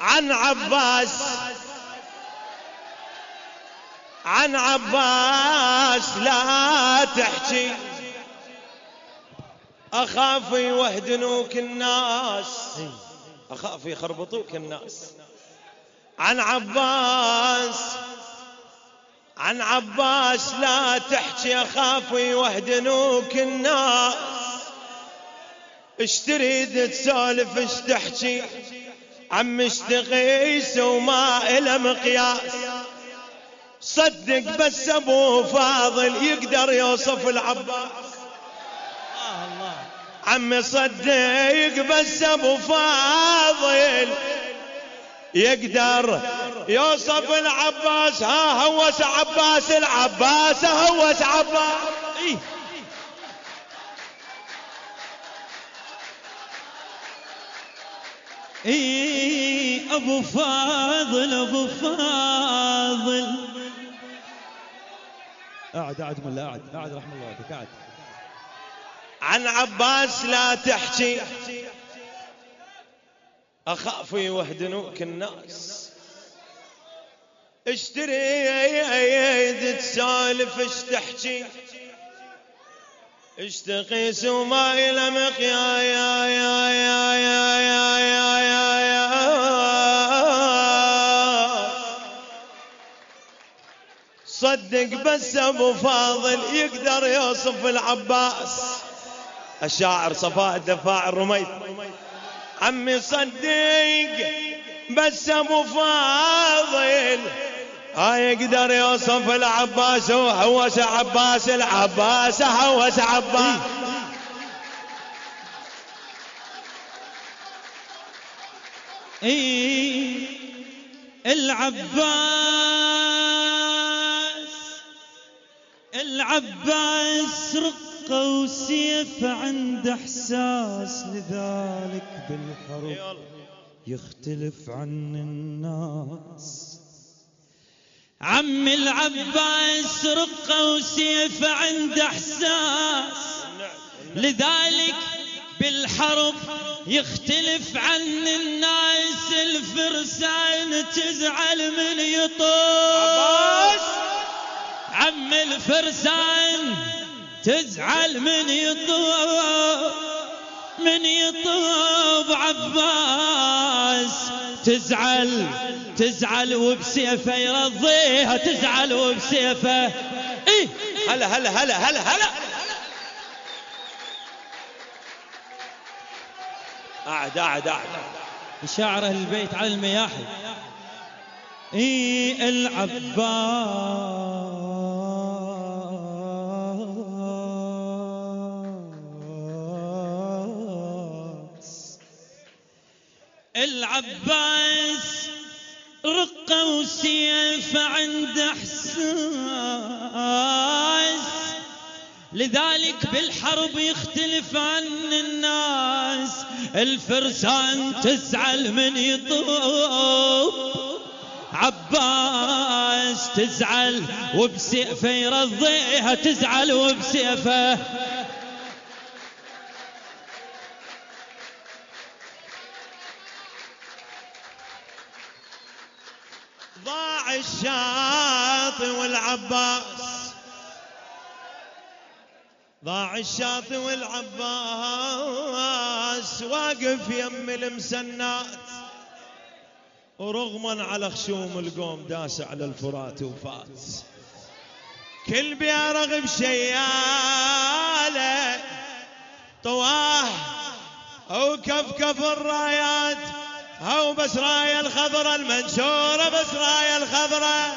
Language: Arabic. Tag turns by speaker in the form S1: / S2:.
S1: عن عباس. عن عباس لا تحكي. أخاف يوهدنوك الناس. أخاف يخربطوك الناس. عن عباس. عن عباس لا تحكي. أخاف يوهدنوك الناس. اش تريد تسولف؟ اش تحكي؟ عم اشتغيس وما إلى مقياس. صدق بس أبو فاضل يقدر يوصف العباس. عمي صدق بس أبو فاضل يقدر يوصف العباس. ها هوس عباس العباس هوس عباس. إيه.
S2: أبو فاضل أبو فاضل. أعد أعد ملا أعد أعد رحم الله بك أعد.
S1: عن عباس لا تحكي. أخاف يوهدنوك الناس. اشتري تسالف؟ اش تحكي؟ اشتقي سوما إلى يا, يا يا يا يا يا, يا صدق بس أبو فاضل يقدر يوصف العباس. الشاعر صفاء الدفاع الرميد عمي صدق بس أبو فاضل. ها يقدر يوصف العباس. وهوس عباس العباس هوس عباس.
S2: اي العباس. العباس رقة وسيف عنده احساس لذلك بالحرب يختلف عن الناس. عم العباس رقة وسيف عنده احساس لذلك بالحرب يختلف عن الناس. الفرسان تزعل من يطوف. عم الفرسان تزعل من يطوف من يطوب عباس. تزعل تزعل وبسيفه يرضيها تزعل وبسيفه.
S1: إيه؟ هلا هلا هلا هلا هلا. قاعد قاعد قاعد.
S2: شاعر أهل البيت على المياحي. اي العباس؟ العباس رقة وسيف عند إحساس. لذلك بالحرب يختلف عن الناس. الفرسان تزعل من يطوب عباس تزعل وبسيفه يرضيها تزعل وبسيفه.
S1: ضاع الشاطئ والعباس. ضاع الشاطئ والعباس. واقف يم المسنات. ورغما على خشوم القوم داس على الفرات وفات. كل بيرغب شياله. طواه. أو كفكف الرايات. هاو بسرايا الخضرة المنشورة بسرايا الخضرة